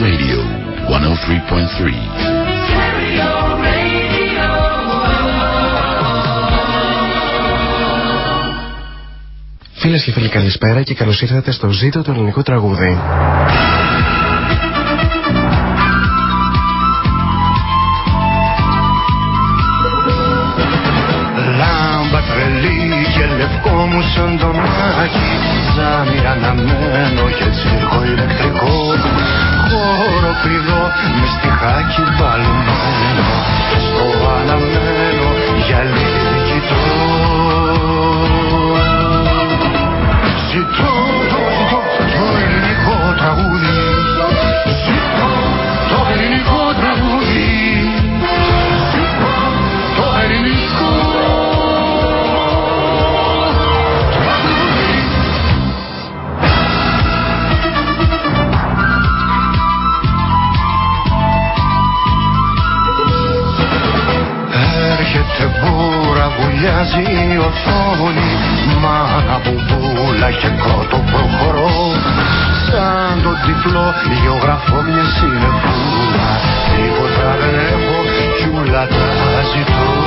Radio 103.3. Φίλες και φίλοι, καλησπέρα και καλώς ήρθατε στο ζήτο του ελληνικού τραγούδι. Λάμπα τρελή και λευκό μου σαν το μάκι Ζάμι αναμένο και τσίρκο ηλεκτρικό Χώρο κλειδό με στιχάκι μπαλμένο Στο αναμένο γυαλί κοιτώ. Ζητώ το ζητώ το ελληνικό τραγούδι βουλιάζει η οθόνη Μάνα μπουμπούλα και κότο προχωρώ. Σαν το τυφλό γεωγραφώ μιας συνεφούλα Τίποτα δεν έχω κι ούλα τα ζητώ Ζητώ,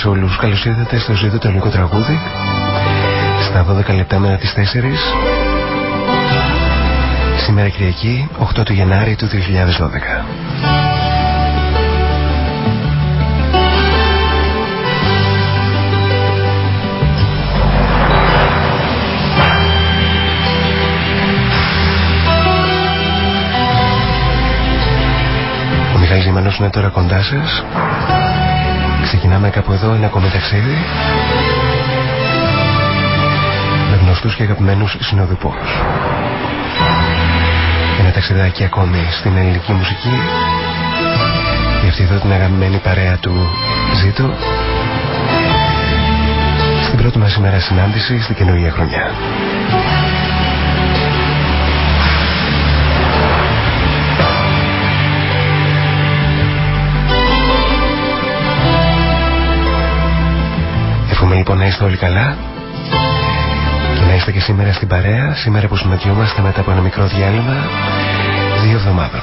σε όλους. Καλώς ήρθατε στο ζήτο το ελληνικό τραγούδι. Στα 12 λεπτά μέρα τις 4. Σήμερα Κυριακή, 8 του Γενάρη του 2012. Ο Μιχάλης Ζημανός είναι τώρα κοντά σας. Ξεκινάμε κάπου εδώ ένα ακόμη ταξίδι με γνωστούς και αγαπημένους συνοδοιπόρους. Ένα ταξιδάκι ακόμη στην ελληνική μουσική για αυτή εδώ την αγαπημένη παρέα του Ζήτω στην πρώτη μας ημέρα συνάντησης στην καινούργια χρονιά. Λοιπόν να είστε όλοι καλά και να είστε και σήμερα στην παρέα, σήμερα που συναντιόμαστε μετά από ένα μικρό διάλειμμα δύο εβδομάδων.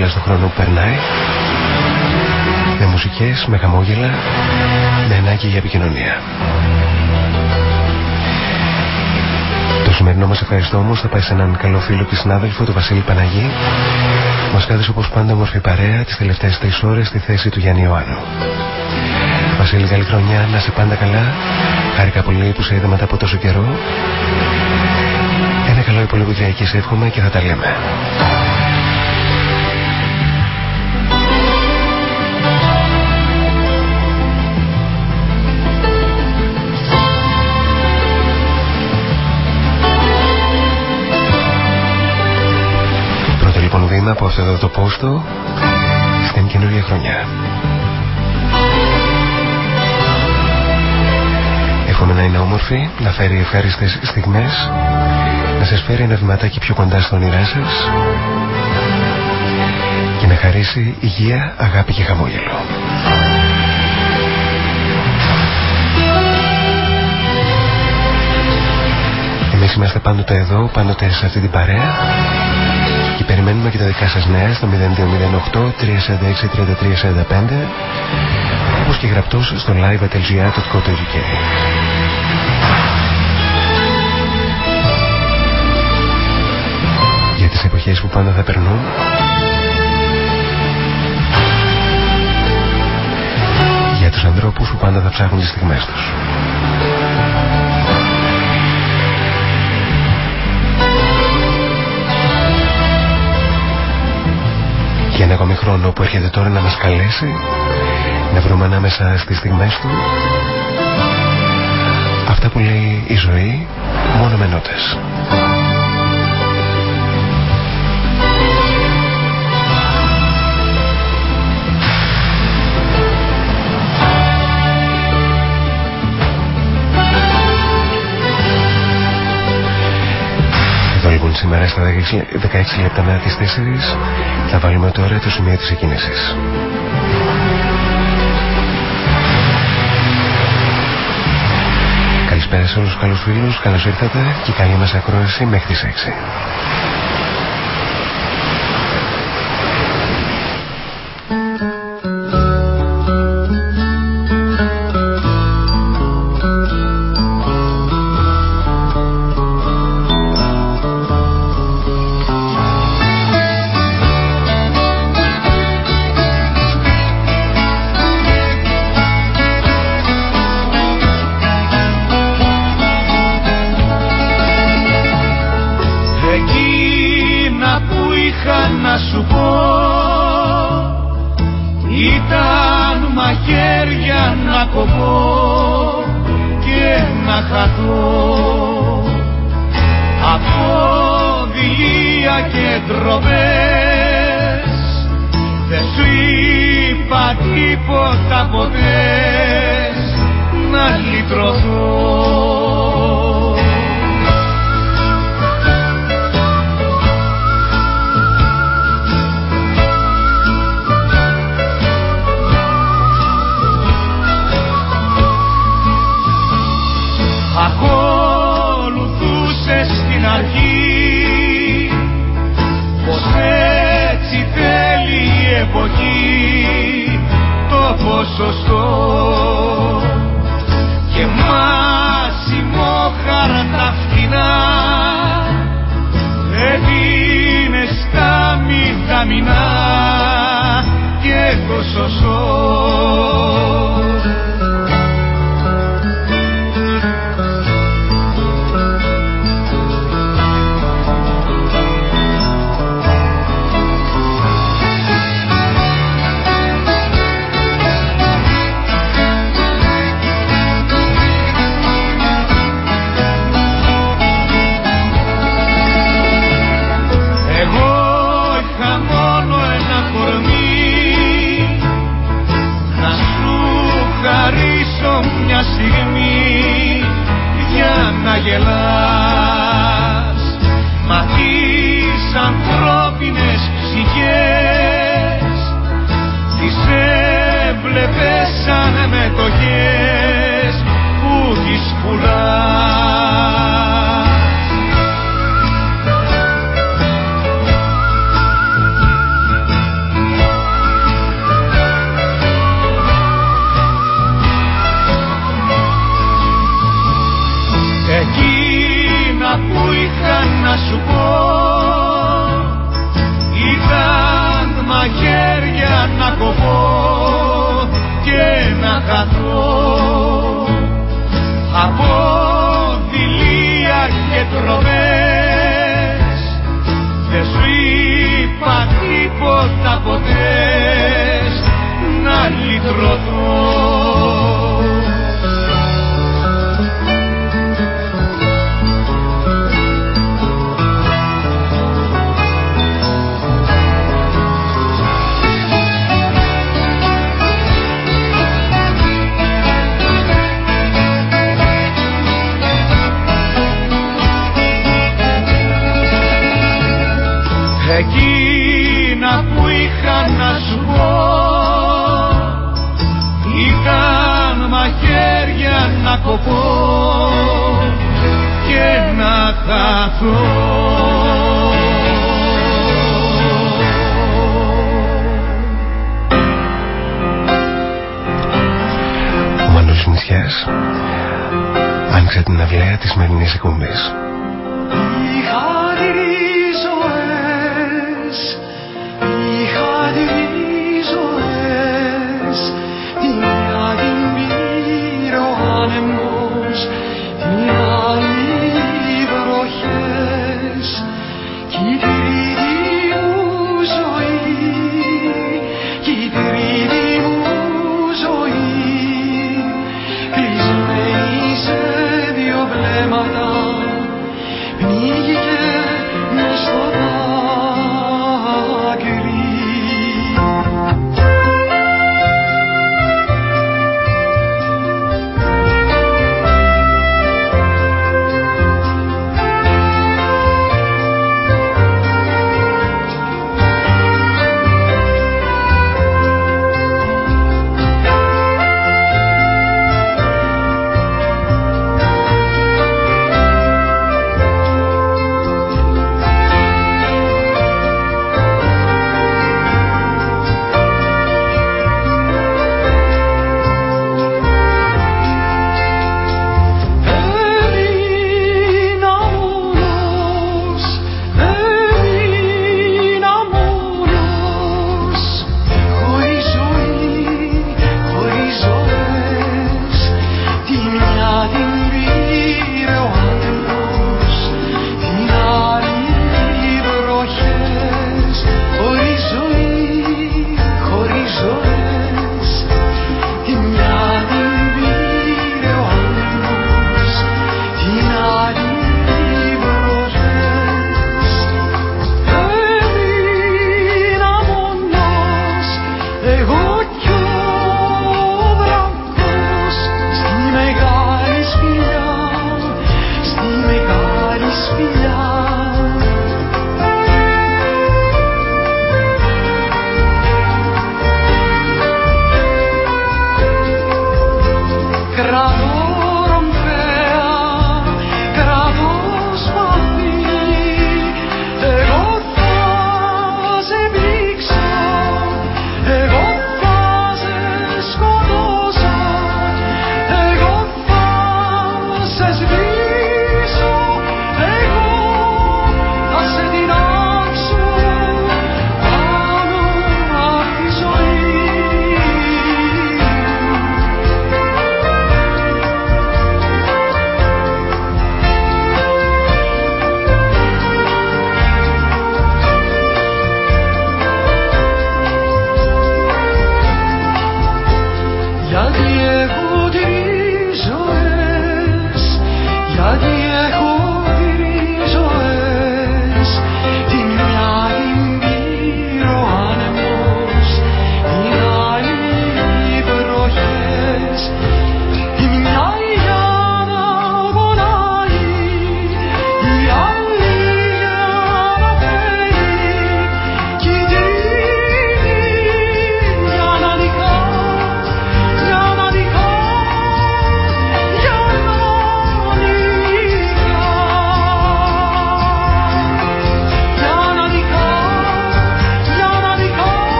Δίπλα στον χρόνο που περνάει με μουσικές, με χαμόγελα, με ανάγκη για επικοινωνία. Το σημερινό μας ευχαριστώ όμως θα πάει σε έναν καλό φίλο και συνάδελφο, τον Βασίλη Παναγή. Μας κάθεσε όπως πάντα όμορφη παρέα τις τελευταίες τρεις ώρες στη θέση του Γιάννη Ιωάννου. Βασίλη, καλή χρονιά, να σε πάντα καλά. Χάρηκα πολύ που σε είδα μετά από τόσο καιρό. Ένα καλό υπόλοιπο σε εύχομαι και θα τα λέμε. Πρώτο λοιπόν βήμα από αυτό εδώ το πόστο στην καινούργια χρονιά. Εύχομαι να είναι όμορφη, να φέρει ευχάριστες στιγμές, να σας φέρει ένα βηματάκι πιο κοντά στο όνειρά σας και να χαρίσει υγεία, αγάπη και χαμόγελο. Εμείς είμαστε πάντοτε εδώ, πάντοτε σε αυτή την παρέα και περιμένουμε και τα δικά σας νέα στο 0208 346 3345 όπως και γραπτός στο live.lgr.co.uk Για τις εποχές που πάντα θα περνούν. Για τους ανθρώπους που πάντα θα ψάχνουν τις στιγμές τους ακόμη χρόνο που έρχεται τώρα να μας καλέσει να βρούμε ανάμεσα στις στιγμές του αυτά που λέει η ζωή μόνο με νότες. Σήμερα στα 16 λεπτά μετά τις 4 θα βάλουμε τώρα το σημείο της εκκίνησης. Καλησπέρα σε όλους τους καλούς φίλους, καλώς ήρθατε και καλή μας ακρόαση μέχρι τις 6.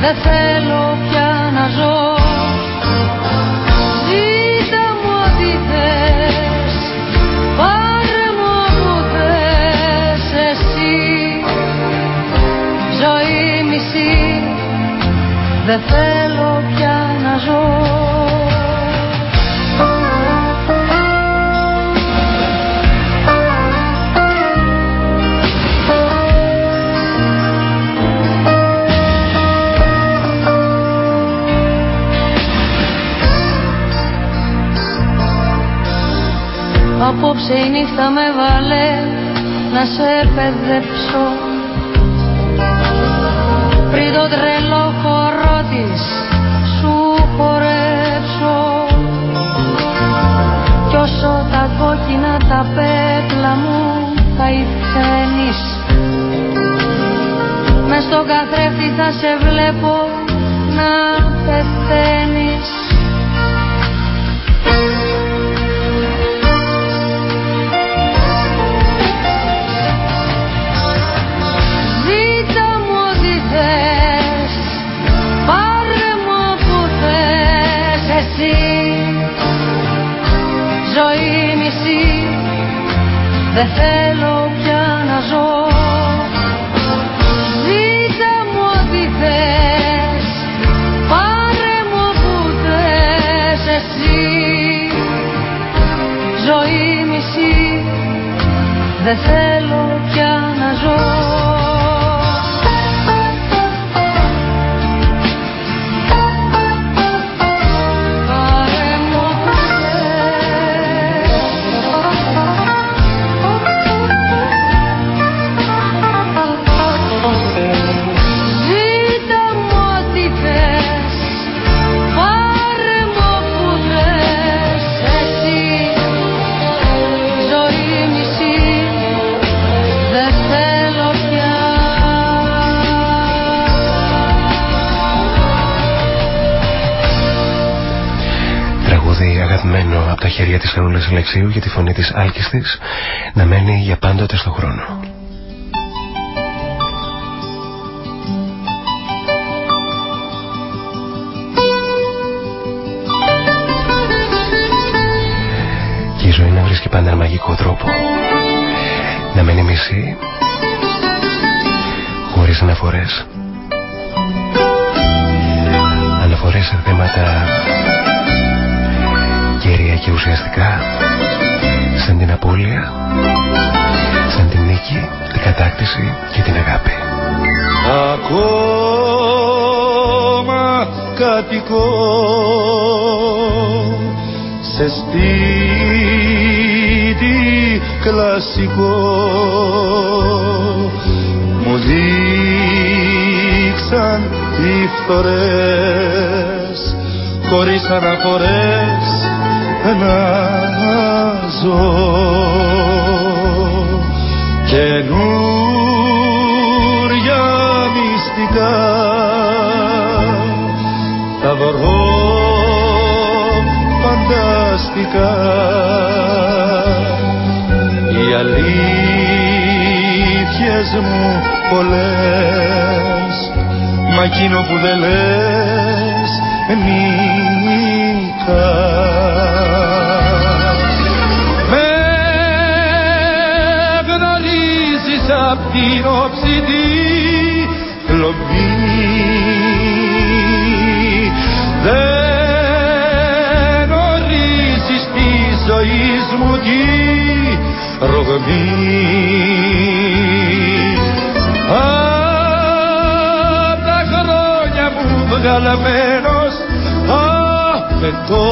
Δεν θέλω πια να ζω. Ζήτα μου ό,τι θες, πάρε μου όπου θες εσύ. Ζωή μισή, δεν θέλω Απόψε η νύχτα με βάλε να σε παιδέψω. Πριν το τρελό χορό της σου χορέψω. Κι όσο τα κόκκινα τα πέπλα μου θα ηθένεις Μες στον καθρέφτη θα σε βλέπω να πεθαίνεις Δεν θέλω πια να ζω. Ζήτα μου ό,τι θες Πάρε μου που θες εσύ. Ζωή μισή Δεν θέλω πια να ζω χέρια της Χαρούλας Αλεξίου για τη φωνή της άλκης της να μένει για πάντοτε στο χρόνο. Και η ζωή να βρίσκει πάντα ένα μαγικό τρόπο να μένει μισή χωρίς αναφορές αναφορές και ουσιαστικά σαν την απώλεια, σαν την νίκη, την κατάκτηση και την αγάπη. Ακόμα κατοικώ σε σπίτι κλασικό μου δείξαν οι φθορές χωρίς αναφορές να ζω καινούρια μυστικά θα βρω φανταστικά οι αλήθειες μου πολλές μα εκείνο που δεν λες απ' την οψητή κλοπή δεν ορίζεις τι ζωής μου τη ρογμή. Απ' τα χρόνια μου βγαλμένος απαιτώ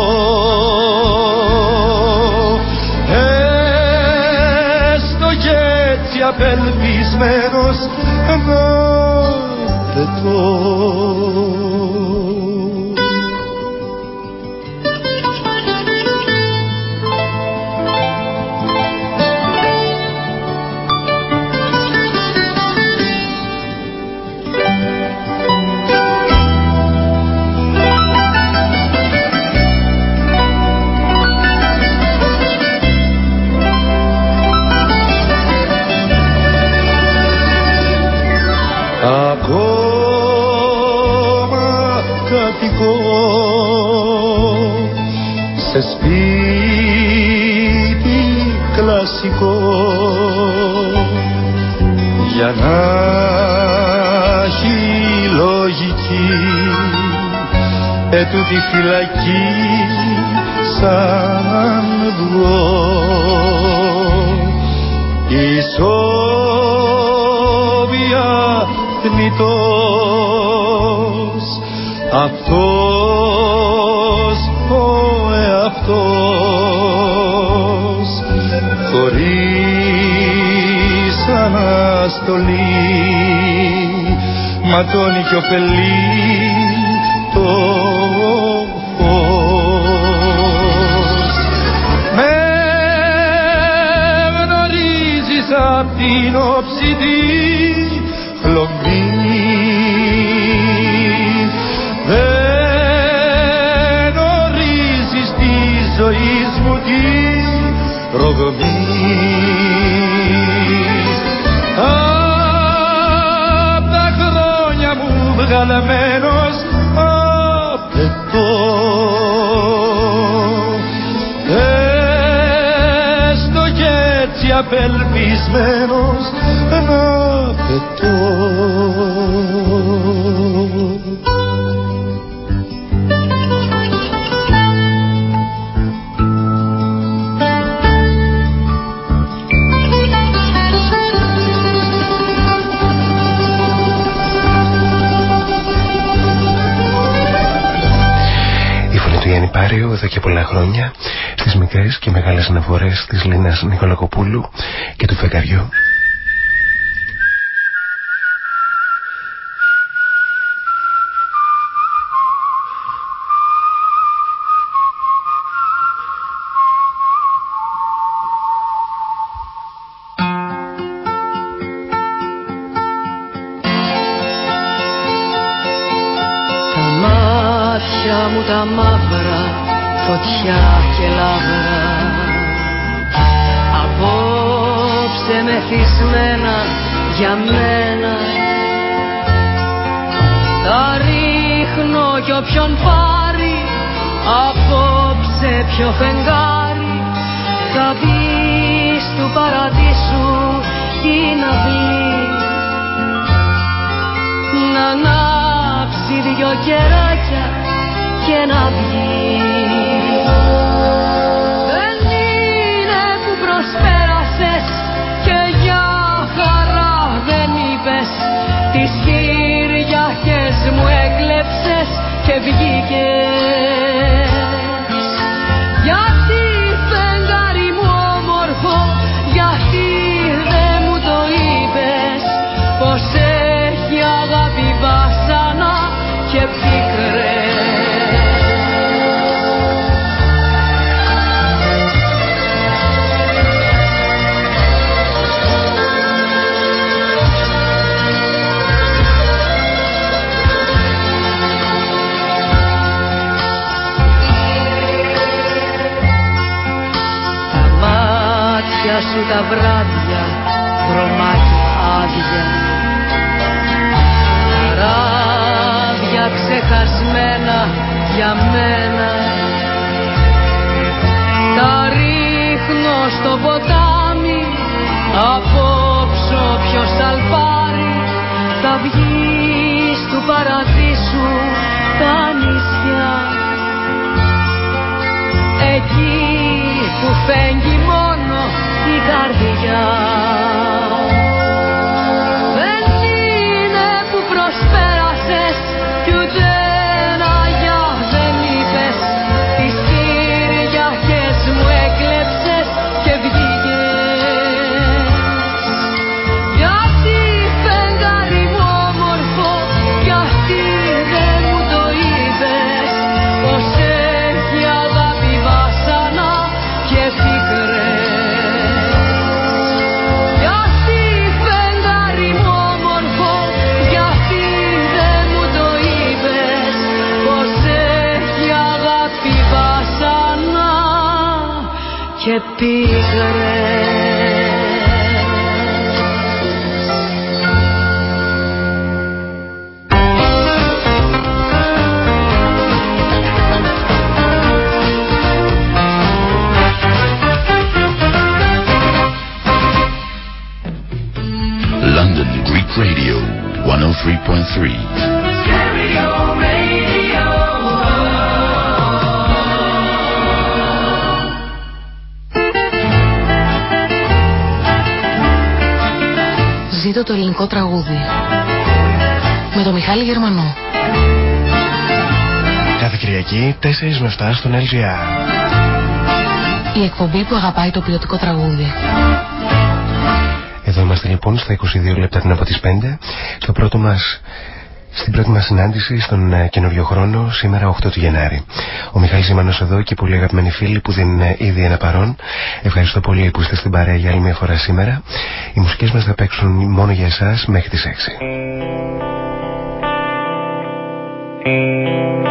απελπισμένος να πετώ ετούτη φυλακή σαν βγω ισόβια θνητός αυτός ο εαυτός. Χωρίς αναστολή ματώνει κι ωφελεί την όψητη χλωμής. Δεν γνωρίζεις τη ζωή μου τη ρογμής. Απ' τα χρόνια μου βγαλμένος απελπισμένος να πετώ εδώ και πολλά χρόνια στις μικρές και μεγάλες αναφορές της Λίνας Νικολακοπούλου και του Φεγγαριού. Φωτιά και λάβρα Απόψε μεθυσμένα για μένα. Τα ρίχνω κι όποιον πάρει Απόψε ποιο φεγγάρι. Θα δεις του παραδείσου την αυλή Να ανάψει δυο κεράκια και να βγει μου έκλεψες και βγήκες τα βράδια χρωμάτια άδεια. Καράβια ξεχασμένα για μένα. Τα ρίχνω στο ποτάμι Απόψω ποιος αλπάρει. Θα βγεις του παραδείσου τα νησιά. Εκεί που φέγγει μόνο η καρδιά στον LGR. Η εκπομπή που αγαπάει το ποιοτικό τραγούδι. Εδώ είμαστε λοιπόν στα 22 λεπτά πριν από τις 5 στο πρώτο μας στην πρώτη μας συνάντηση στον ε, καινούριο χρόνο, σήμερα 8 του Γενάρη. Ο Μιχάλης Ζημανός εδώ και πολλοί αγαπημένοι φίλοι που δεν είναι ήδη ένα παρόν. Ευχαριστώ πολύ που είστε στην παρέα για άλλη μια φορά σήμερα. Οι μουσικές μας θα παίξουν μόνο για εσάς μέχρι τις 6.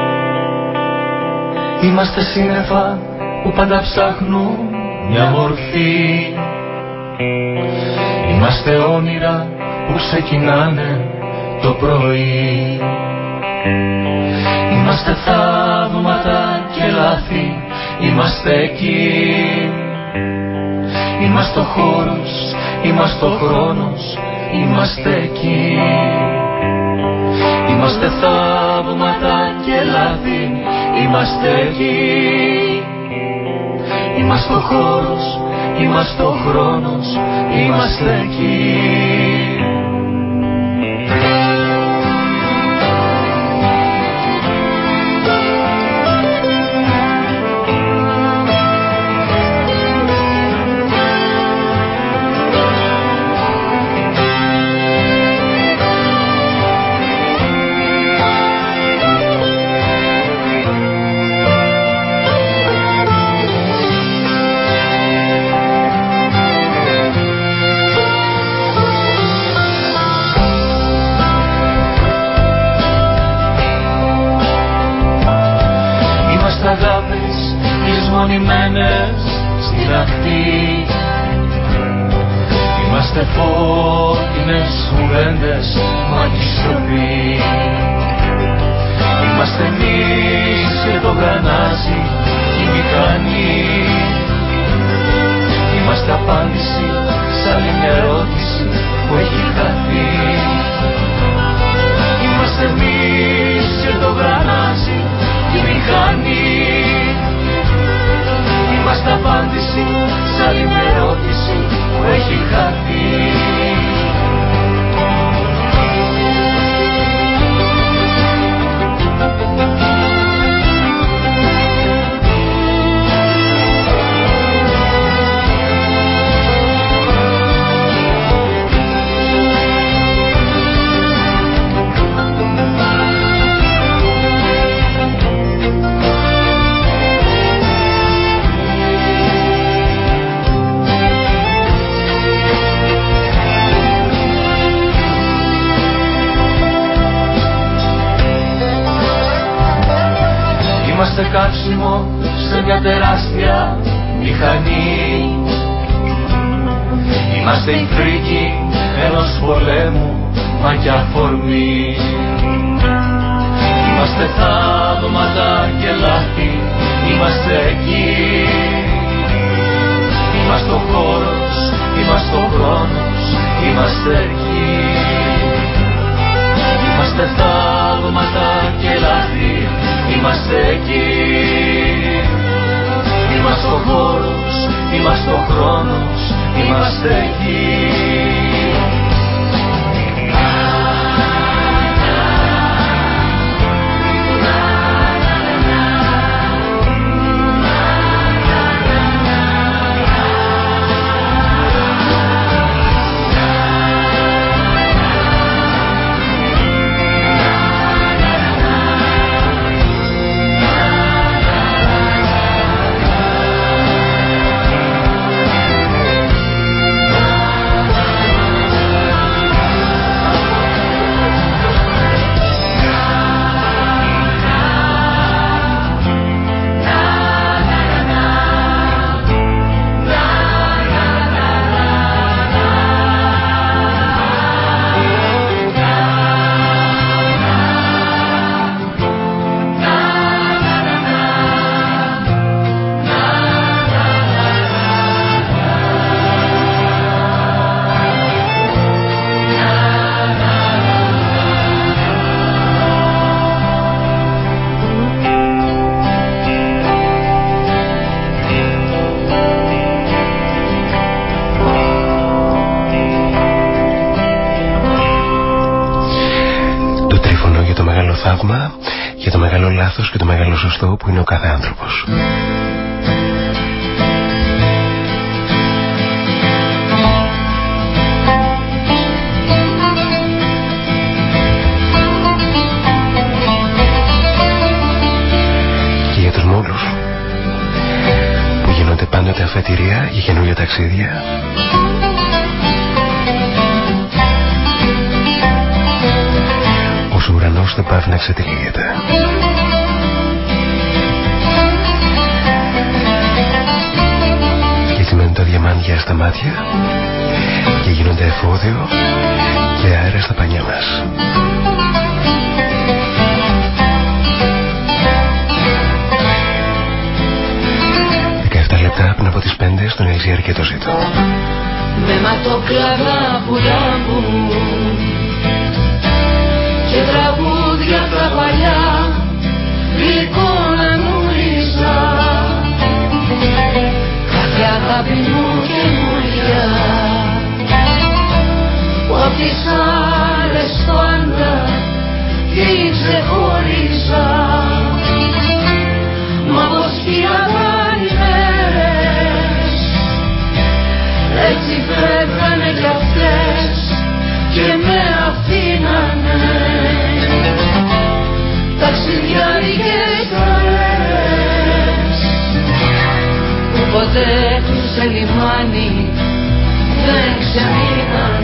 Είμαστε σύννεφα που πάντα ψάχνουν μια μορφή. Είμαστε όνειρα που ξεκινάνε το πρωί. Είμαστε θαύματα και λάθη, είμαστε εκεί. Είμαστε ο χώρος, είμαστε ο χρόνος, είμαστε εκεί. Είμαστε θαύματα και λάθη, είμαστε εκεί. Είμαστε ο χώρος, είμαστε ο χρόνος, είμαστε εκεί σε άλλη μια όσο ο ουρανός δεν πάβει να ξετυλίγεται. τα διαμάντια στα μάτια και γίνονται εφόδιο και αέρα στα πανιά μας. Δεκαεφτά λεπτά πριν από τις πέντε στον Ελσιάρ και το ζήτω. Με ματοκλάδα πουλά μου τραγούδια τα παλιά αγάπη μου καινούρια που απ' τις άλλες πάντα την ξεχώριζα μα πως φύγαν οι μέρες έτσι φεύγανε κι αυτές και με ταξιδιάρικες χαρές που ποτέ σε λιμάνι δεν ξεμείνανε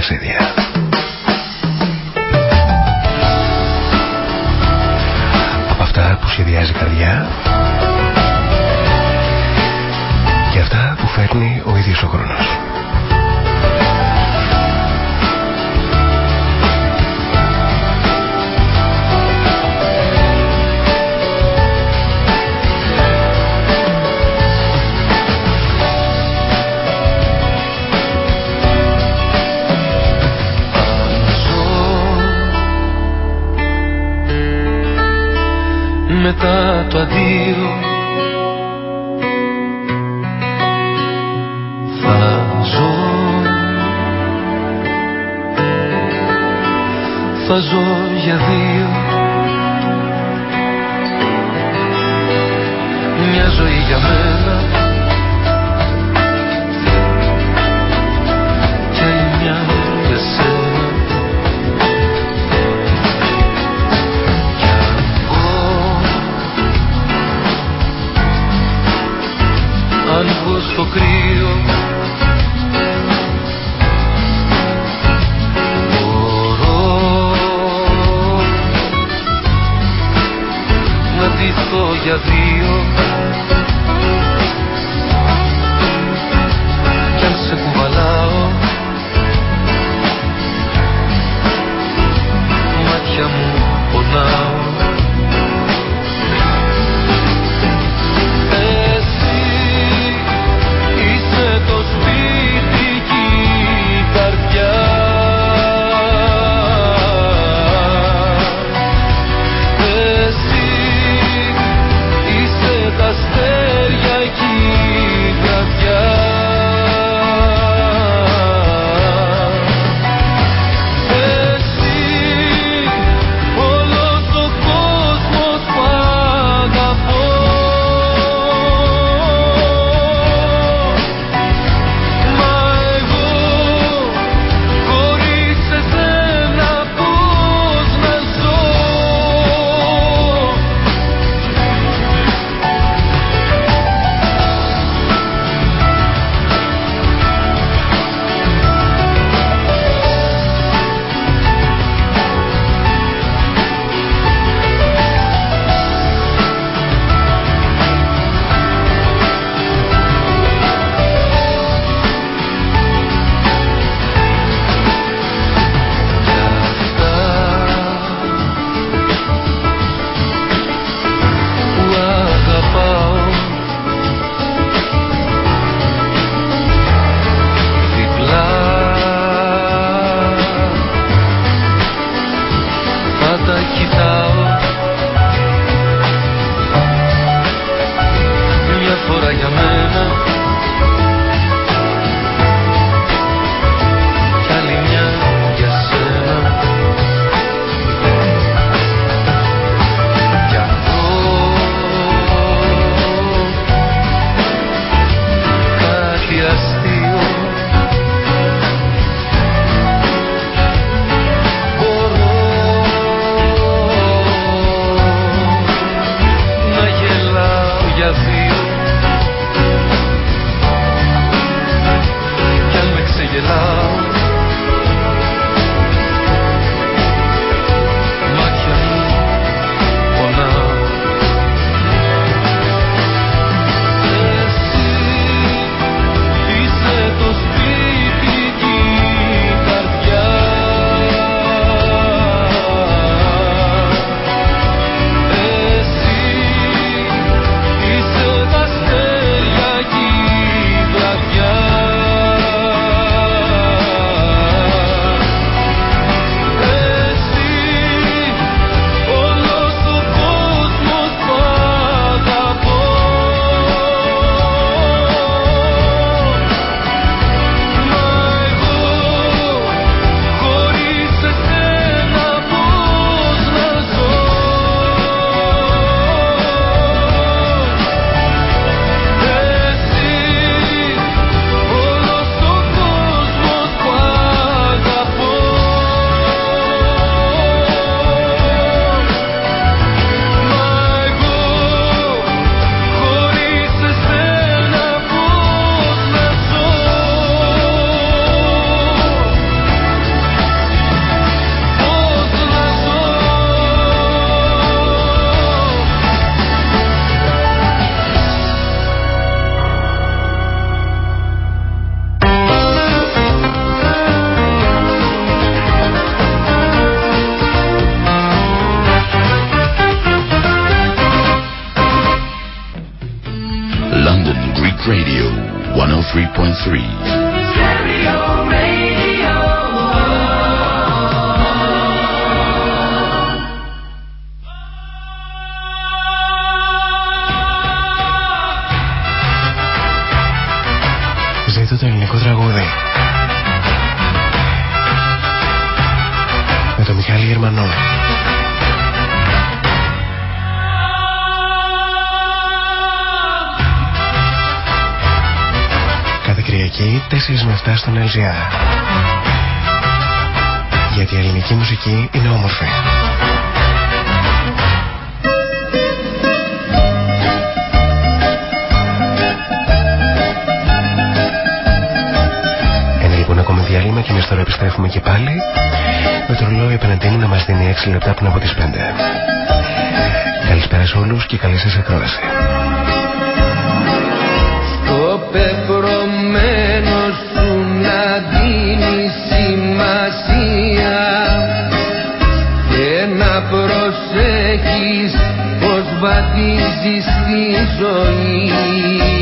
σε καινούργια Κυριακή 4 με 7 στον LGR. Γιατί η ελληνική μουσική είναι όμορφη. Ένα λοιπόν ακόμα διάλειμμα και εμείς τώρα επιστρέφουμε και πάλι με το ρολόι απέναντί μου να μας δίνει 6 λεπτά πριν από τις 5. Καλησπέρα σε όλους και καλή σας ακρόαση. Βαδίζεις τη ζωή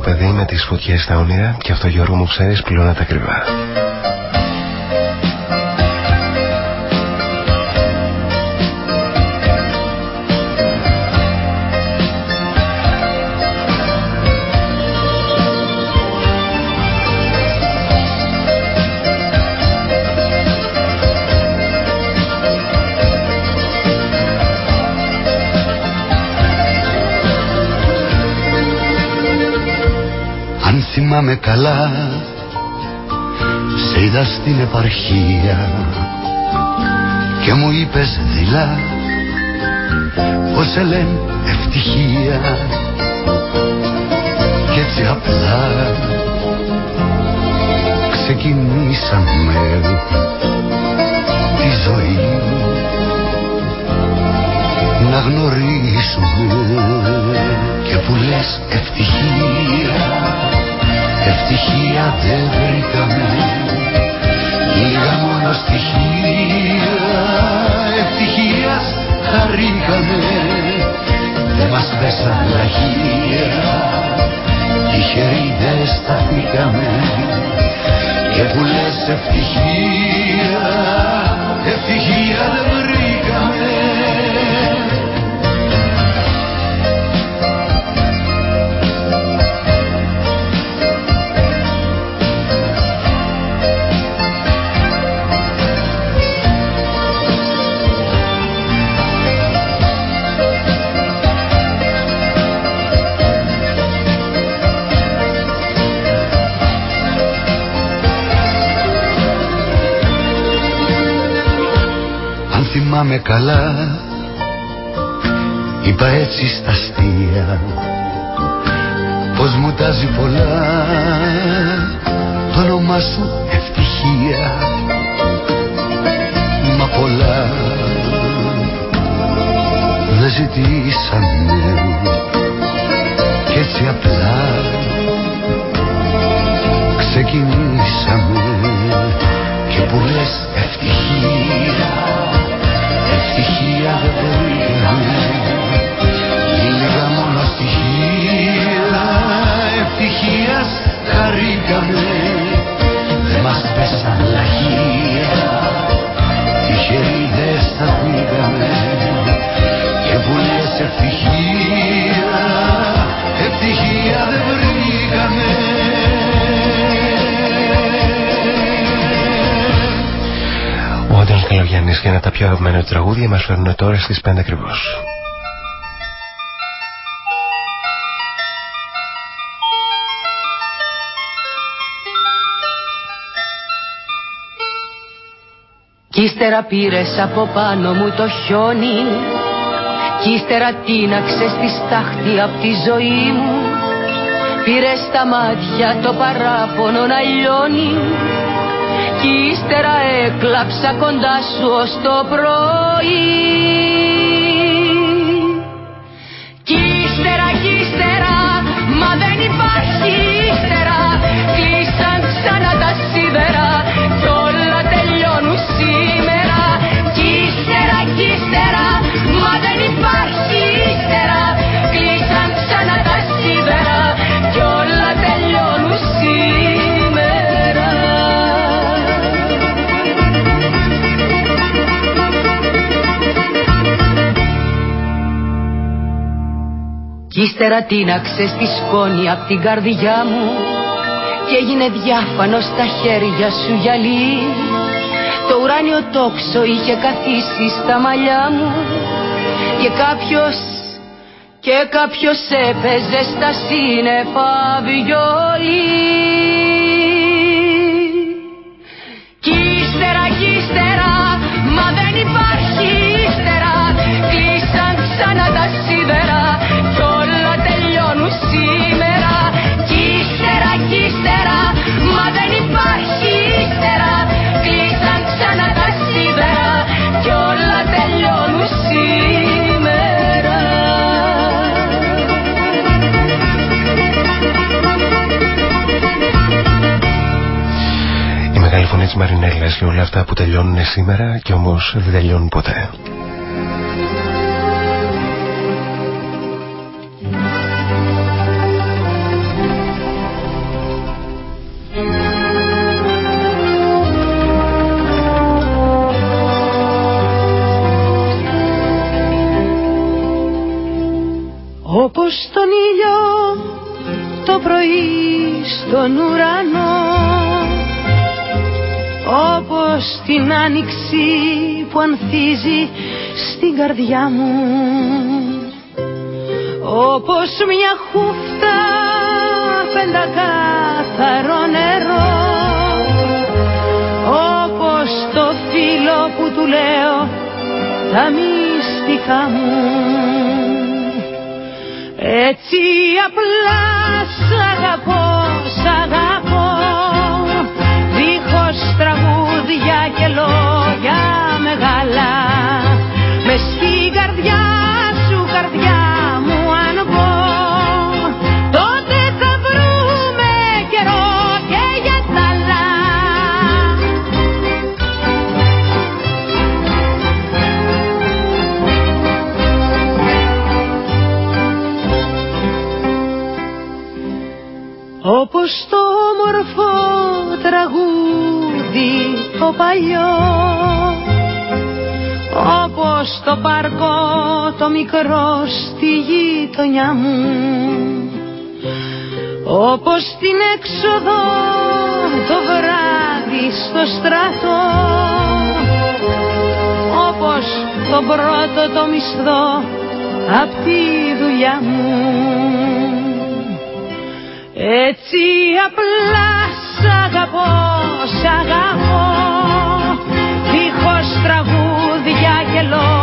παιδί με τις φωτιές στα όνειρα και αυτό Γιώργο μου ξέρεις πληρώνει τα ακριβά. Καλά. Σε είδα στην επαρχία Και μου είπες δειλά Πως σε λένε ευτυχία. Κι έτσι απλά Ξεκινήσαμε Τη ζωή. Να γνωρίσουμε Και που λες ευτυχία Ευτυχία δεν βρήκαμε. Λίγα μόνο στοιχεία. Ευτυχίας χαρήκαμε. Δεν μας πέσαν λαχεία Τυχεροί δεν σταθήκαμε Και που λες ευτυχία Ευτυχία δεν καλά. Είπα έτσι στα αστεία Πως μου τάζει πολλά. Το όνομά σου ευτυχία Μα πολλά. Δεν ζητήσαμε Κι έτσι απλά. Ξεκινήσαμε Και που λες πιο αγαπημένα τραγούδια μας φέρνουν τώρα στις 5 ακριβώς. Κι ύστερα πήρες από πάνω μου το χιόνι Κι ύστερα τίναξες τη στάχτη από τη ζωή μου Πήρες τα μάτια το παράπονο να λιώνει κι ύστερα έκλαψα κοντά σου ως το πρωί Κι ύστερα τίναξε στη σκόνη απ' την καρδιά μου και έγινε διάφανο στα χέρια σου γυαλί. Το ουράνιο τόξο είχε καθίσει στα μαλλιά μου και κάποιος και κάποιος έπαιζε στα σύννεφα βιολί μεγάλη φωνή της Μαρινέλλας και όλα αυτά που τελειώνουν σήμερα και όμως δεν τελειώνουν ποτέ. Όπως τον ήλιο το πρωί στον ουρανό Όπως την άνοιξη που ανθίζει στην καρδιά μου. Όπως μια χούφτα πεντακάθαρο νερό. Όπως το φίλο που του λέω τα μυστικά μου. Έτσι απλά σ' αγαπώ, με στην καρδιά σου καρδιά μου αν μπω τότε θα βρούμε καιρό και για τα Όπως το όμορφο τραγούδι το παλιό όπως το παρκό το μικρό στη γειτονιά μου. Όπως την έξοδο το βράδυ στο στρατό. Όπως το πρώτο το μισθό απ' τη δουλειά μου. Έτσι απλά σ' αγαπώ, σ' αγαπώ. Δίχως τραγούδια και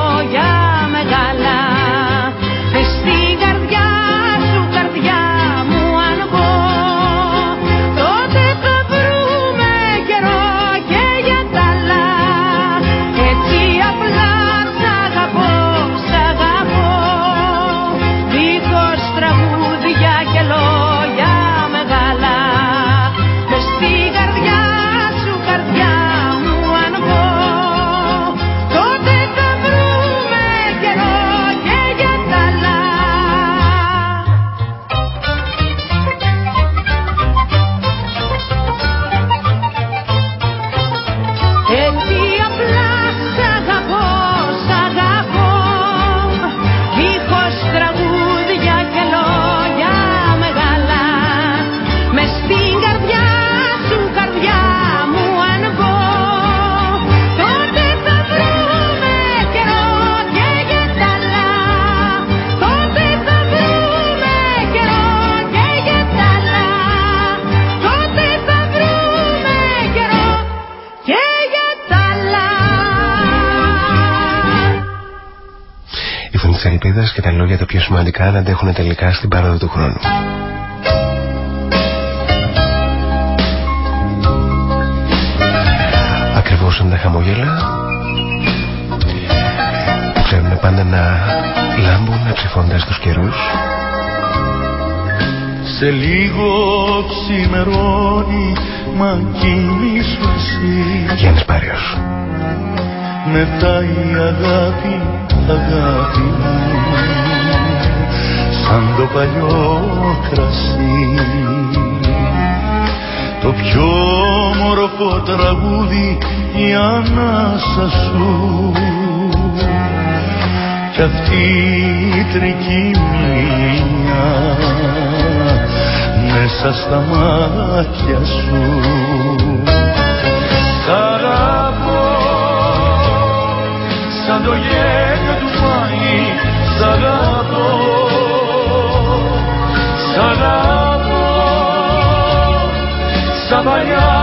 και τα λόγια τα πιο σημαντικά να αντέχουν τελικά στην πάροδο του χρόνου. Ακριβώς σαν τα χαμόγελα που ξέρουν πάντα να λάμπουν ψηφώντας τους καιρούς. Σε λίγο ξημερώνει μα κοιμήσου εσύ. Γιάννης Πάριος. Μετά η αγάπη, αγάπη μου σαν το παλιό κρασί. Το πιο μορφό τραγούδι η ανάσα σου. Κι αυτή η τρικυμία μέσα στα μάτια σου. Σ' αγαπώ σαν το γέλιο του παλιά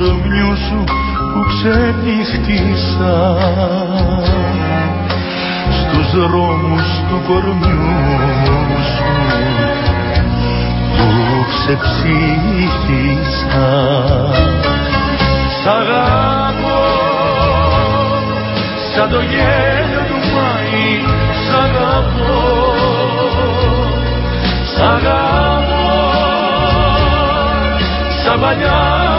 κορμιού σου που ξενυχτήσα στους δρόμους του κορμιού σου που ξεψύχησα Σ' αγαπώ σαν το γέλιο του Μάη Σ' αγαπώ. Σ' αγαπώ σαν παλιά αμαρτία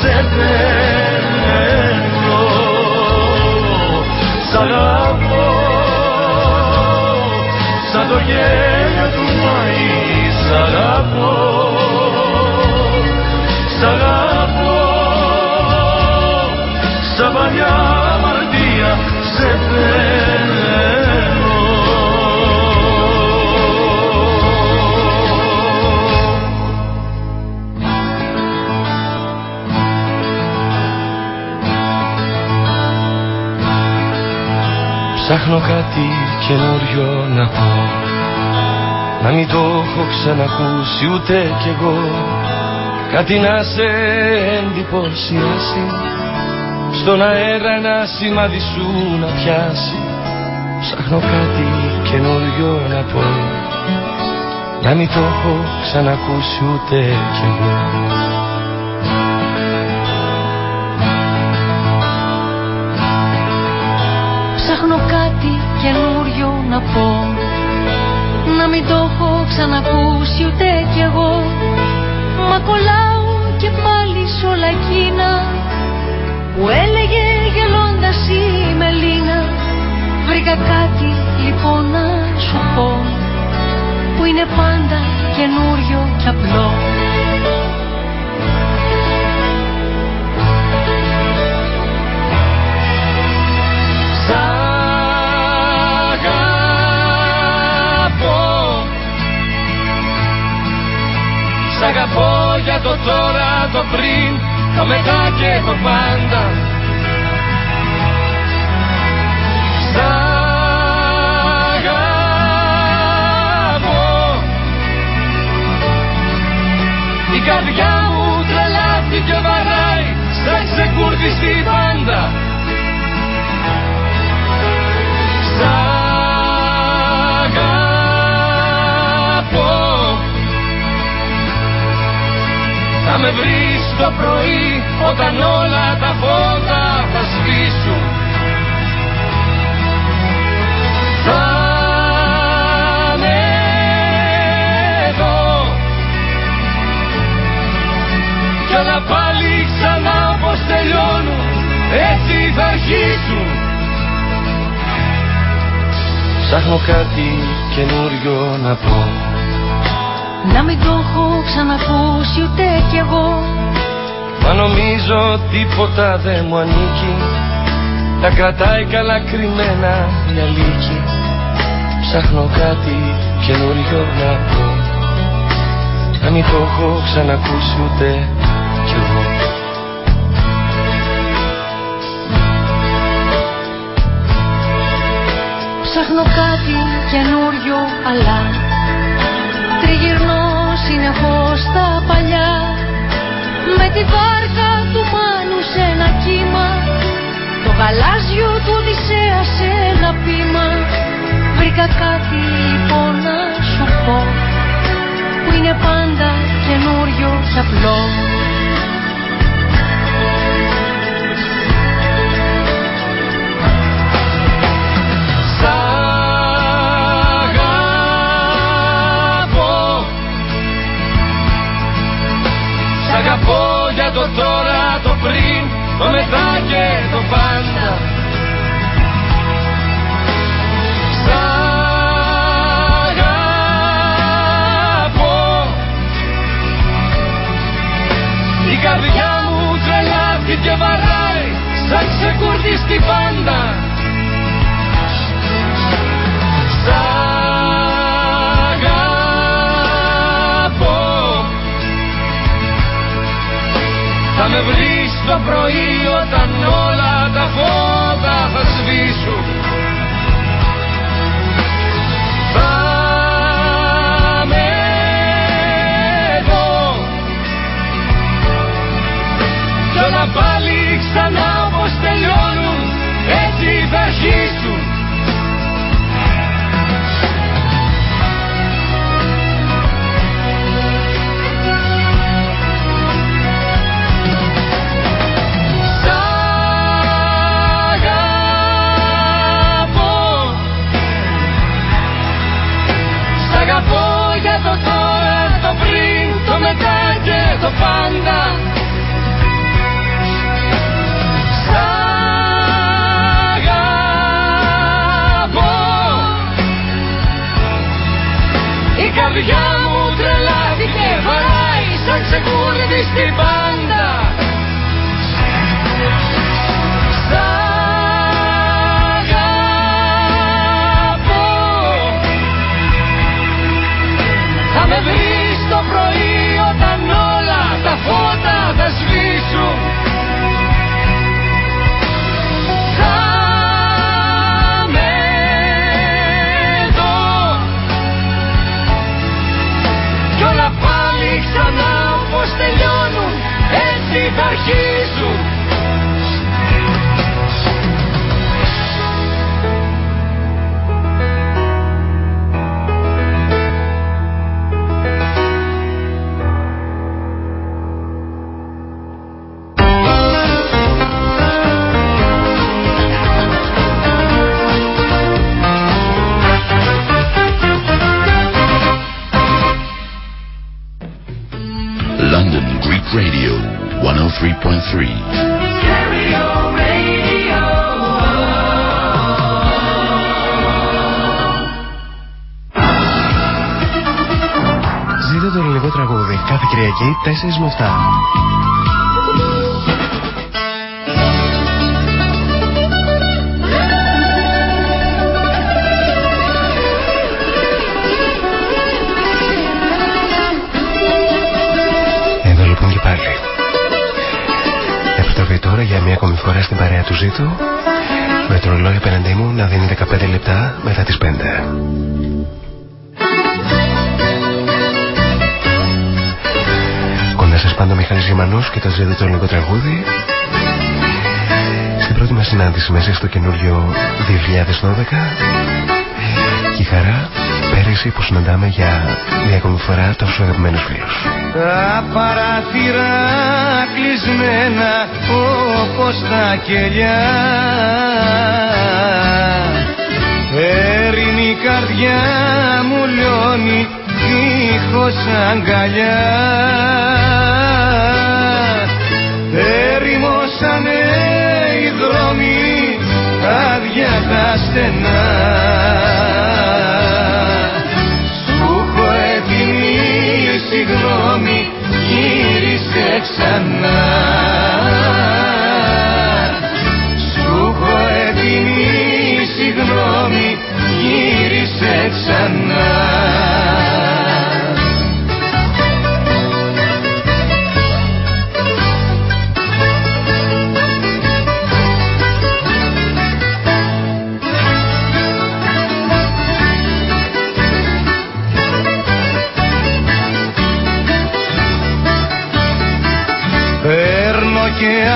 σε θέλω Σ' αγαπώ σαν το γέλιο του Μάη Ψάχνω κάτι καινούριο να πω. Να μην το έχω ξανακούσει ούτε κι εγώ. Κάτι να σε εντυπωσιάσει. Στον αέρα ένα σημάδι σου να πιάσει. Ψάχνω κάτι καινούριο να πω. Να μην το έχω ξανακούσει ούτε κι εγώ να πω Να μην το έχω ξανακούσει ούτε κι εγώ. Μα κολλάω και πάλι σ' όλα εκείνα Που έλεγε γελώντας η Μελίνα. Βρήκα κάτι λοιπόν να σου πω Που είναι πάντα καινούριο και απλό Σ' αγαπώ για το τώρα, το πριν, το μετά και το πάντα Ψάχνω κάτι καινούριο να πω. Να μην το έχω ξανακούσει ούτε κι εγώ. Μα νομίζω τίποτα δεν μου ανήκει. Τα κρατάει καλά κρυμμένα η αλήκη. Ψάχνω κάτι καινούριο να πω. Να μην το έχω ξανακούσει ούτε κι εγώ Ψάχνω κάτι καινούριο αλλά Τριγυρνώ συνεχώς τα παλιά. Με τη βάρκα του Μάνου σε ένα κύμα Το γαλάζιο του Οδυσσέα σε ένα πείμα. Βρήκα κάτι λοιπόν να σου πω Που είναι πάντα καινούριο και απλό αγαπώ για το τώρα, το πριν, το μετά και το πάντα. Σ' αγαπώ Η καρδιά μου τρελάθηκε και βαράει σαν ξεκουρδίστη πάντα. Θα με βρεις το πρωί όταν όλα τα φώτα θα σβήσουν. Θα με εδώ Κι όλα πάλι ξανά 放荡4 με 7. Και το ζέδε το ελληνικό τραγούδι. Στην πρώτη μας συνάντηση μέσα στο καινούριο 2012 και η χαρά πέρυσι που συναντάμε για μια ακόμη φορά τόσο αγαπημένους φίλους. Τα παράθυρα κλεισμένα όπως τα κελιά. Έρημη καρδιά μου λιώνει δίχως αγκαλιά τα στενά Σου έχω έτοιμη συγγνώμη γύρισε ξανά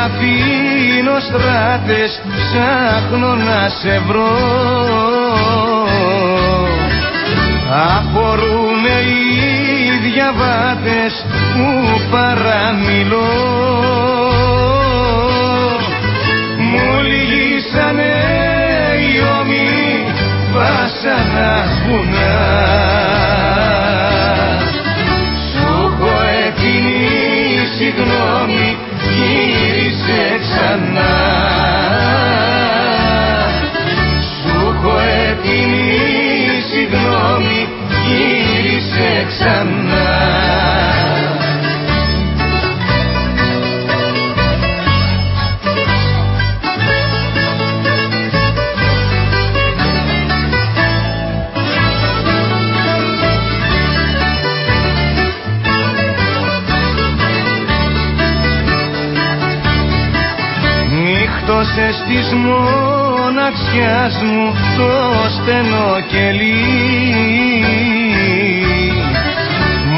αφήνω στράτες ψάχνω να σε βρω. Αφορούνε οι διαβάτες που παραμιλώ. Μου λυγίσανε οι ώμοι βάσανα βουνά Σου έχω έτοιμη συγγνώμη γύρισε ξανά. Σου έχω έτοιμη συγγνώμη γύρισε ξανά Νύχτωσες της μοναξιάς μου το στενό κελί.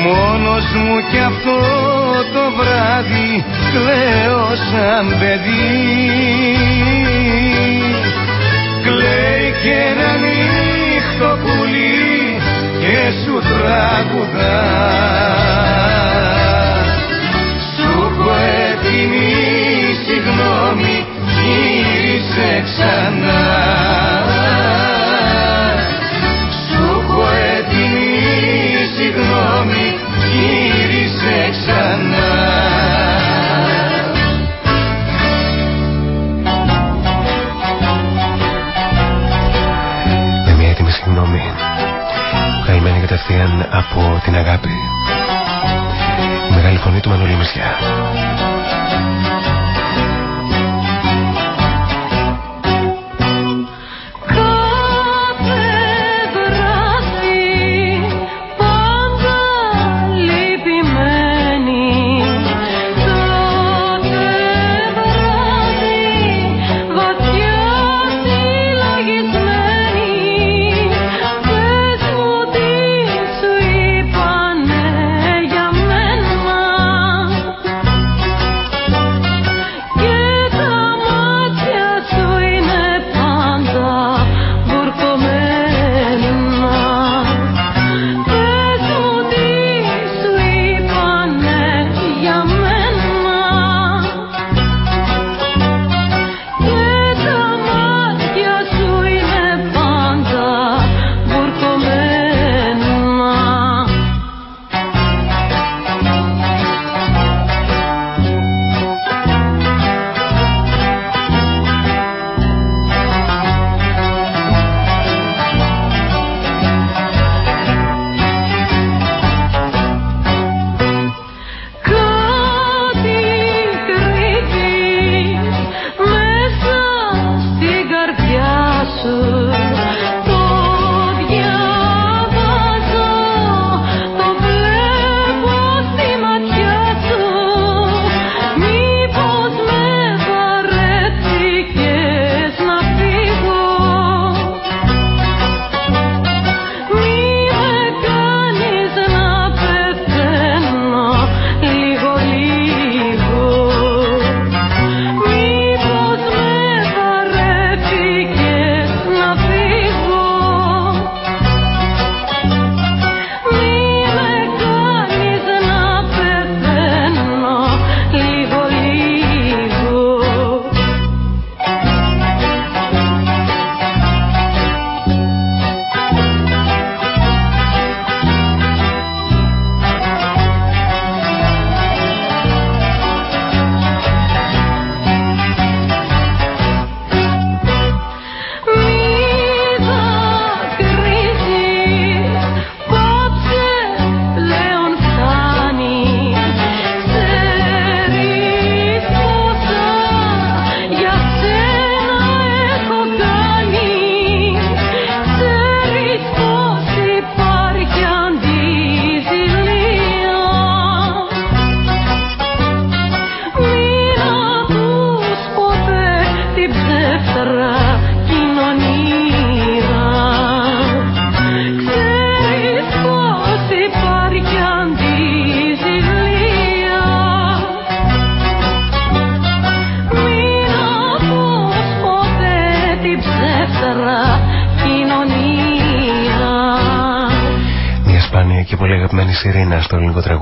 Μόνος μου κι αυτό το βράδυ κλαίω σαν παιδί. Κλαίει και ένα νύχτο πουλί και σου τραγουδά Καλμένη κατευθείαν από την αγάπη. Η μεγάλη φωνή του Μανώλη Μισιά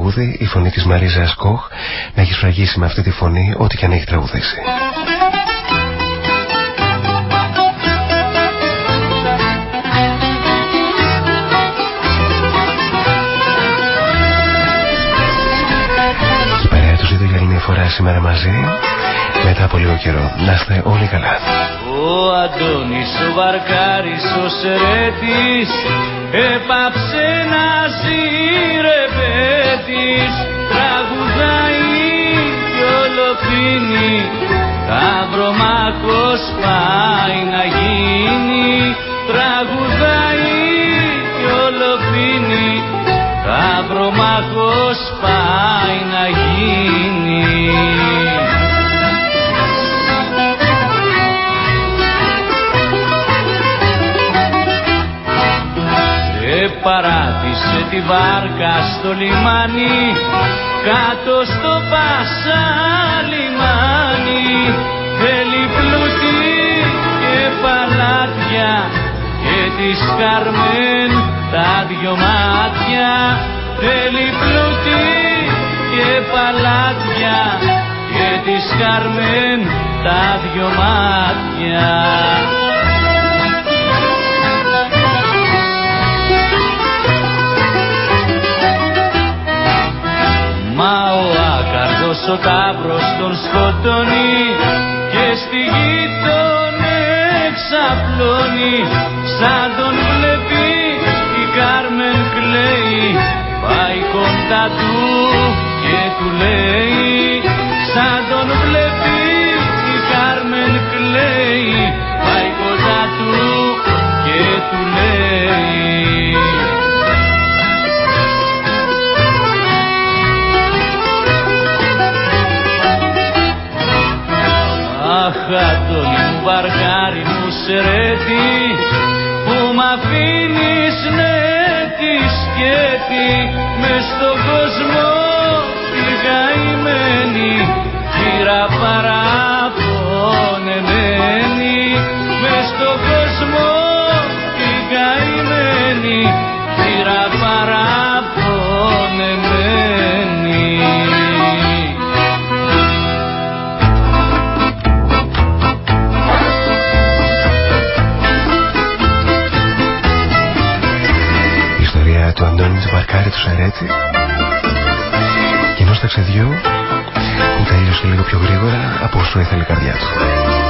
τραγούδι, η φωνή της Μαρίζα Κοχ να έχει σφραγίσει με αυτή τη φωνή ό,τι και αν έχει τραγουδήσει. Σπέρα τους δύο για άλλη μια φορά σήμερα μαζί μετά από λίγο καιρό. Να είστε όλοι καλά. Ο Αντώνης ο Βαρκάρης ο Σερέτης έπαψε να ζει ρεπέτης τραγουδάει κι ολοφίνει Ταυρομάχος πάει να γίνει. Τραγουδάει κι ολοφίνει Ταυρομάχος πάει να γίνει τη βάρκα στο λιμάνι κάτω στο πάσα λιμάνι θέλει πλούτη και παλάτια και της Καρμέν τα δυο μάτια. Θέλει πλούτη και παλάτια και της Καρμέν τα δυο μάτια ο τάβρος τον σκοτώνει και στη γη τον εξαπλώνει. Σαν τον βλέπει η Κάρμεν κλαίει πάει κοντά του και του λέει σκέτη μες στον κόσμο τη γαϊμένη κύρα παραπονεμένη. Μες στον κόσμο τη γαϊμένη κύρα παραπονεμένη του Σαρέτσι και ενός ταξιδιού που τέλειωσε λίγο πιο γρήγορα από όσο ήθελε η καρδιά του.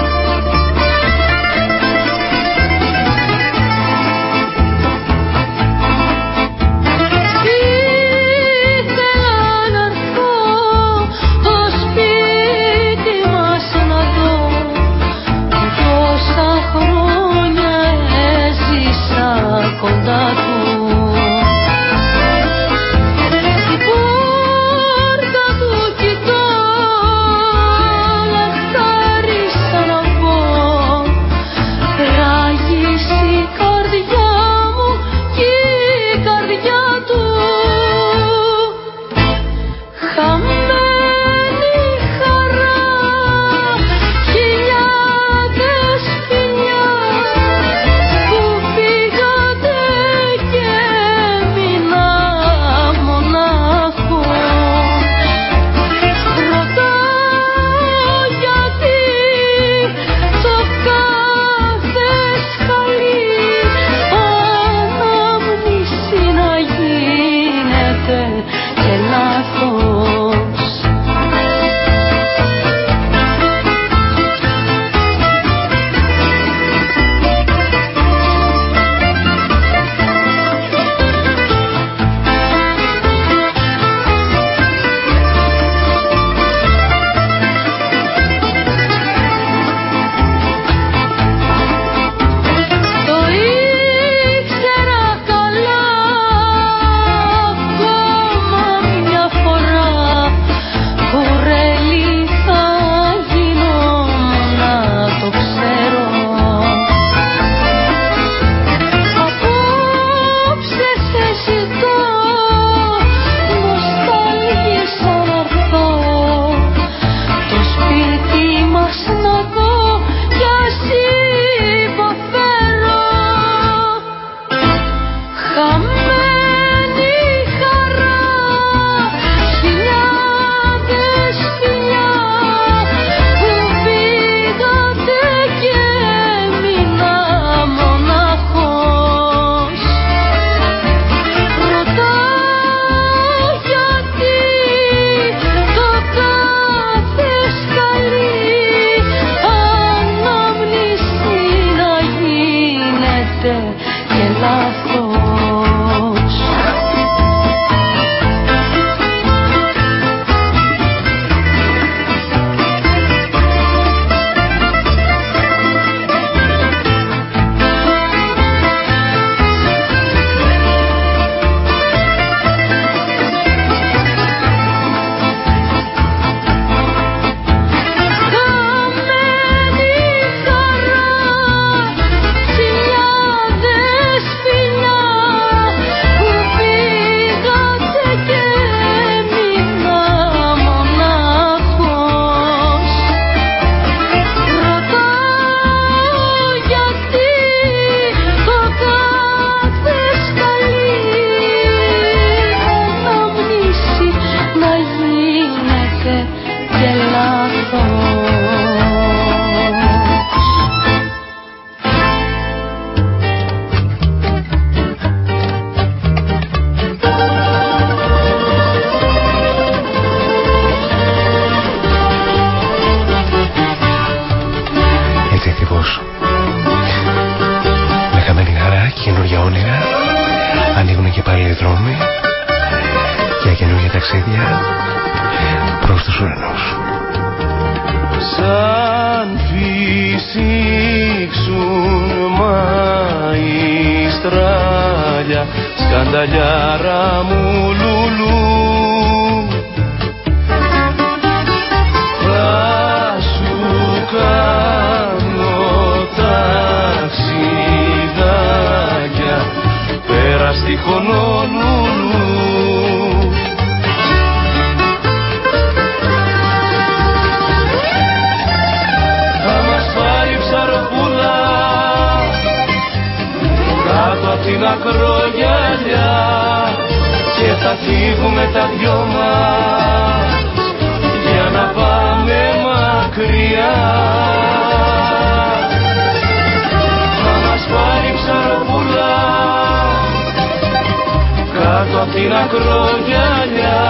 Κάτω απ' την ακρογιαλιά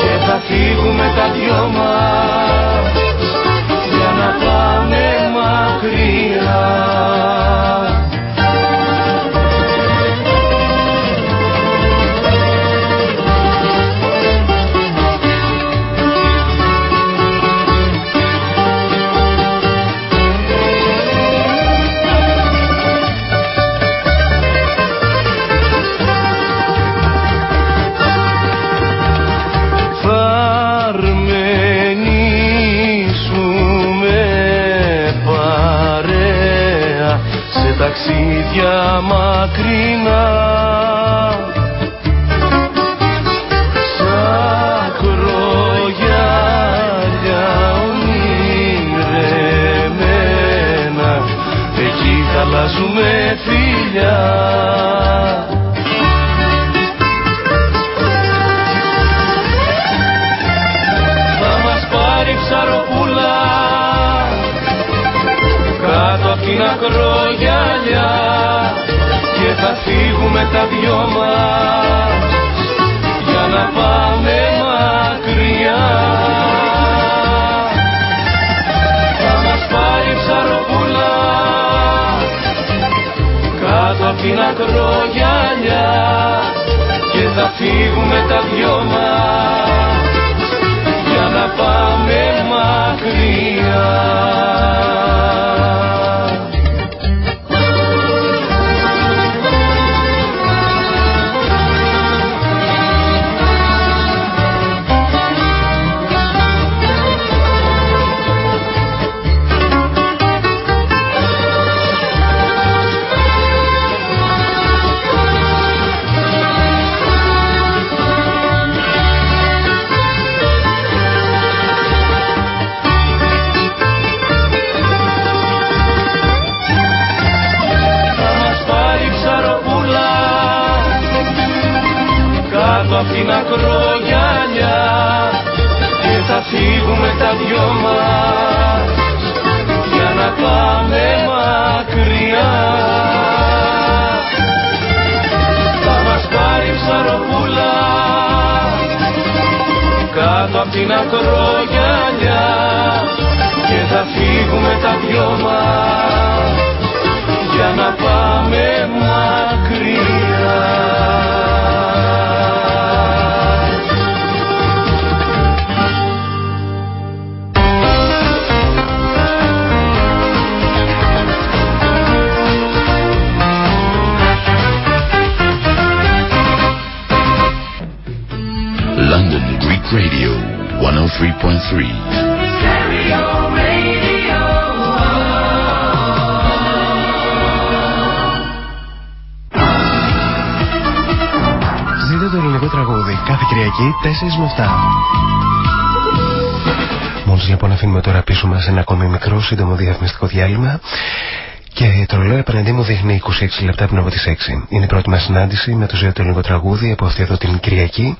και θα φύγουμε τα δυο μας για να πάμε μακριά ταξίδια μακρινά. Σαν κρογιάλια ονειρεμένα. Εκεί χαλάζουμε φιλιά θα φύγουμε τα δυο μας για να πάμε μακριά θα μας πάρει ψαροπούλα κάτω απ' την ακρογιαλιά και θα φύγουμε τα δυο μας για να πάμε μακριά. Απ' την ακρογιαλιά και θα φύγουμε τα δυο μας για να πάμε μακριά. Θα μας πάρει ψαροπούλα κάτω απ' την ακρογιαλιά και θα φύγουμε τα δυο μας για να πάμε μακριά. 103.3. Ζείτε το ελληνικό τραγούδι κάθε Κυριακή 4 με 7. Μόλις λοιπόν αφήνουμε τώρα πίσω μας ένα ακόμη μικρό σύντομο διαφημιστικό διάλειμμα και το ρολόι απέναντί μου δείχνει 26 λεπτά πριν από τις 6. Είναι η πρώτη μας συνάντηση με το ζωή του ελληνικό τραγούδι από αυτή εδώ την Κυριακή.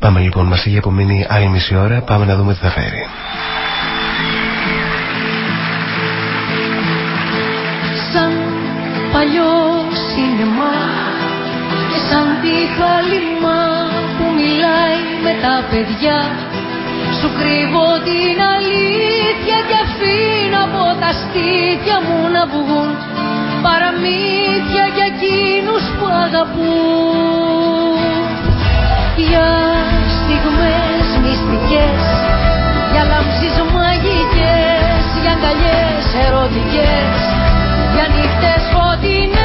Πάμε λοιπόν, μας έχει απομείνει άλλη μισή ώρα, πάμε να δούμε τι θα φέρει. Σαν παλιό σινεμά και σαν τη χαλιμά που μιλάει με τα παιδιά σου κρύβω την αλήθεια και αστίδια μου να βγουν παραμύθια για εκείνους που αγαπούν. Για στιγμές μυστικές για λάμψεις μαγικές για αγκαλιές ερωτικές για νύχτες φωτεινές.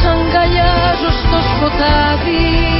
Σαν καλιάζω στο σκοτάδι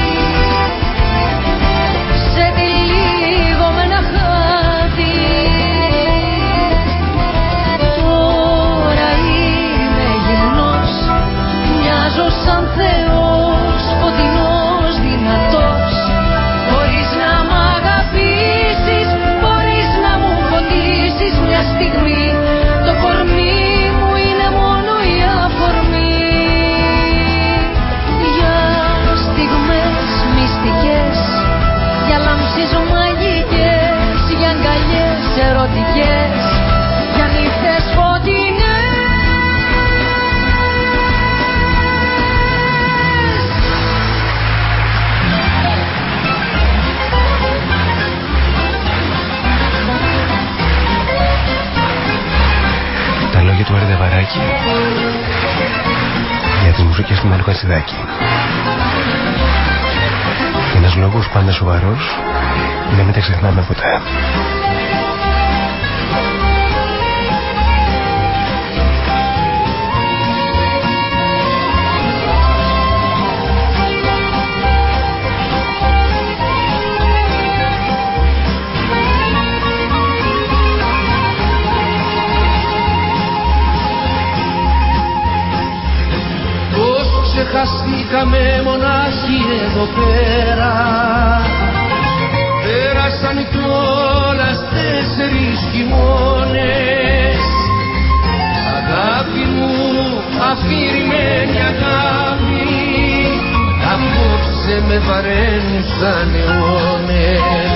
Χατζηδάκη για τη μουσική του Μάνου Χατζηδάκη. Ένας λόγος πάντα σοβαρός δεν με τα ξεχνάμε ποτέ. Βρεθήκαμε μονάχοι εδώ πέρα. Πέρασαν κιόλας τέσσερις χειμώνες. Αγάπη μου, αφηρημένη αγάπη Απόψε με βαραίνουν σαν αιώνες.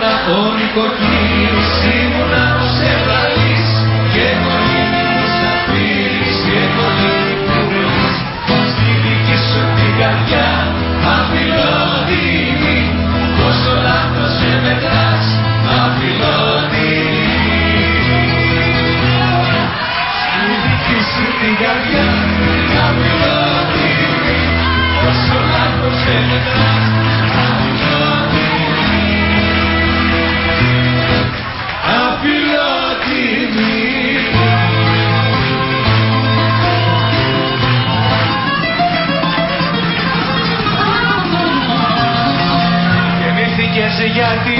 ήμουνα ονικοκύρης, ήμουνα ο και πολύ ο Σαφύρης και εγώ ο Ρεός. Στη δική σου την καρδιά αφιλότιμη, πόσο λάθος σε μετράς αφιλότιμη. Στη δική σου την καρδιά αφιλότιμη, πόσο λάθος σε μετράς γιατί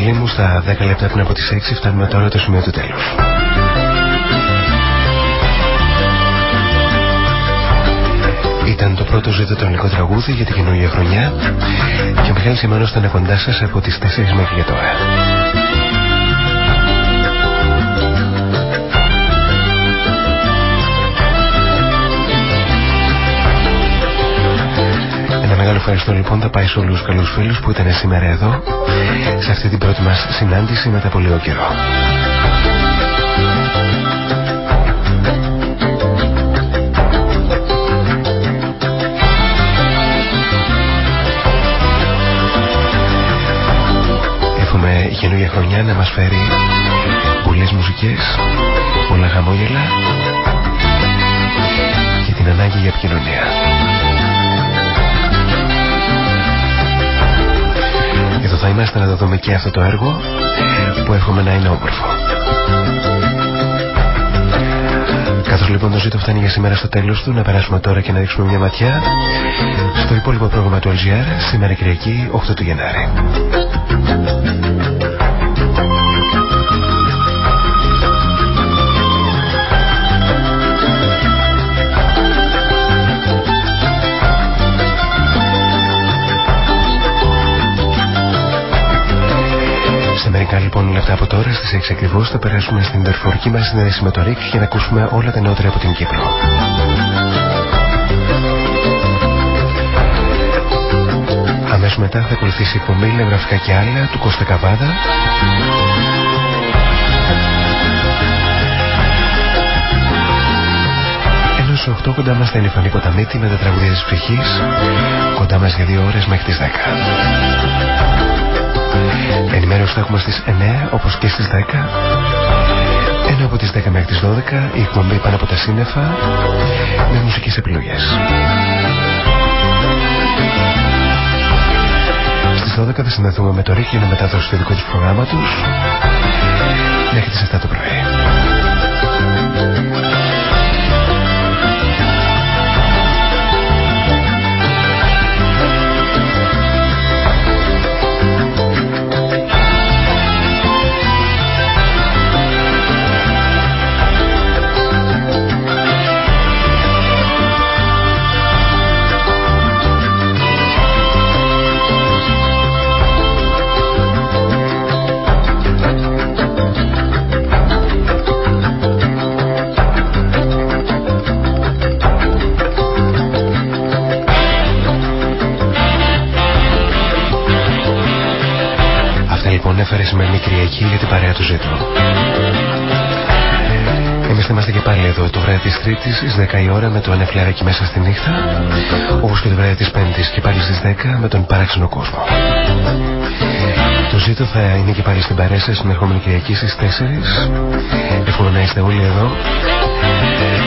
φίλοι μου Στα 10 λεπτά πριν από τις 6 φτάνουμε τώρα το σημείο του τέλους Ήταν το πρώτο ζήτο το ελληνικό τραγούδι για την καινούργια χρονιά και ο Μιχάλης Σιμάνος ήταν κοντά σας από τις 4 μέχρι για τώρα. Ευχαριστώ λοιπόν θα πάει σε όλους τους καλούς φίλους που ήταν σήμερα εδώ σε αυτή την πρώτη μας συνάντηση μετά από λίγο καιρό. η καινούργια χρονιά να μας φέρει πολλές μουσικές, πολλά χαμόγελα και την ανάγκη για επικοινωνία. Είμαστε να το δούμε και αυτό το έργο που εύχομαι να είναι όμορφο. Καθώς λοιπόν το ζήτο φτάνει για σήμερα στο τέλος του, να περάσουμε τώρα και να ρίξουμε μια ματιά στο υπόλοιπο πρόγραμμα του LGR σήμερα Κυριακή 8 του Γενάρη. Μερικά λοιπόν λεπτά από τώρα στις 6 ακριβώς θα περάσουμε στην τερφορική μας συνέντευξη με το ΡΙΚ για να ακούσουμε όλα τα νεότερα από την Κύπρο. Αμέσως μετά θα ακολουθήσει η εκπομπή γραφικά και άλλα του Κώστα Καβάδα Ενώ στις 8 κοντά μας θα είναι η Φανή Ποταμίτη με τα τραγουδία της ψυχής κοντά μας για δύο ώρες μέχρι τις 10. Ενημέρωση θα έχουμε στις 9 όπως και στις 10 ενώ από τις 10 μέχρι τις 12 η εκπομπή πάνω από τα σύννεφα με μουσικές επιλογές. Στις 12 θα συνδεθούμε με το Ρίκ για να μεταδώσει το δικό τους προγράμμα τους μέχρι τις 7 το πρωί. Σημερινή Κυριακή για την παρέα του ζήτου. Εμείς θα είμαστε και πάλι εδώ το βράδυ της Τρίτης στις 10 η ώρα με το ανεφλιαράκι μέσα στη νύχτα όπως και το βράδυ της Πέμπτης και πάλι στις 10 με τον παράξενο κόσμο. Το ζήτο θα είναι και πάλι στην παρέα στην ερχόμενη Κυριακή στις 4 Εύχομαι να είστε όλοι εδώ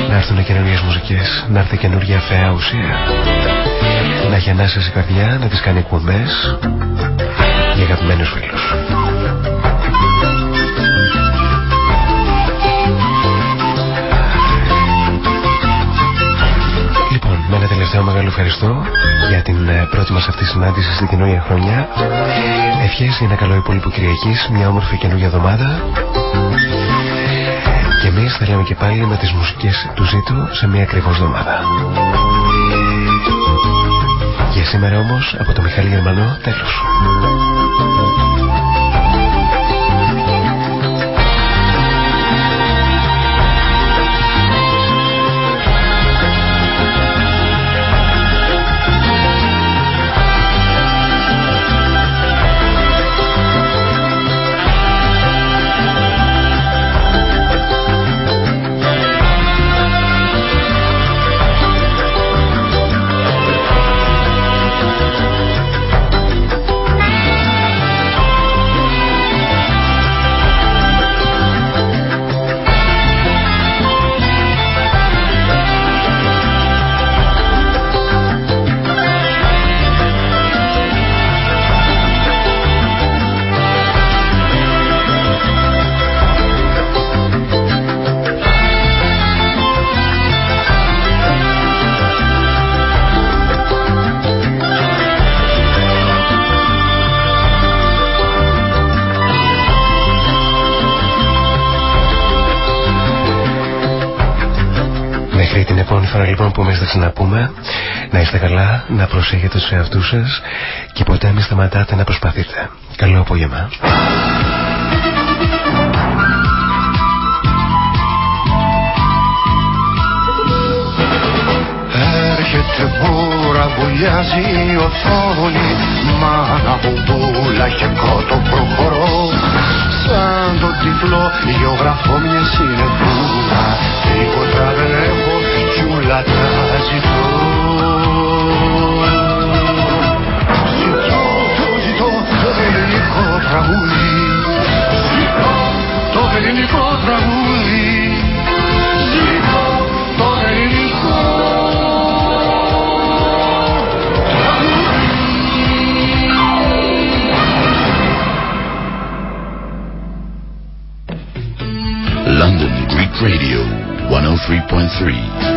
να έρθουν καινούργιες μουσικές να έρθει καινούργια φαία ουσία να έχει ανάσες η καρδιά να τις κάνει εκπομπές για αγαπημένους φίλους. Τελευταίο μεγάλο ευχαριστώ για την ε, πρώτη μας αυτή συνάντηση στην καινούργια χρονιά. Ευχές για ένα καλό υπόλοιπο Κυριακής, μια όμορφη καινούργια εβδομάδα. Και εμείς θα λέμε και πάλι με τις μουσικές του Ζήτου σε μια ακριβώς εβδομάδα. Για σήμερα όμως από το Μιχάλη Γερμανό τέλος. Λοιπόν που είμαστε να πούμε να είστε καλά, να προσέχετε τους εαυτούς σας και ποτέ μην σταματάτε να προσπαθείτε. Καλό απόγευμα. Έρχεται μπούρα, βουλιάζει η οθόνη Μάνα μπουμπούλα και κότο προχωρώ Σαν το τυφλό γεωγραφώ μια συνεπούρα Τίποτα δεν έχω κι ούλα τα ζητώ. Ζητώ, το ζητώ το ελληνικό τραγούδι. Ζητώ το ελληνικό τραγούδι Radio 103.3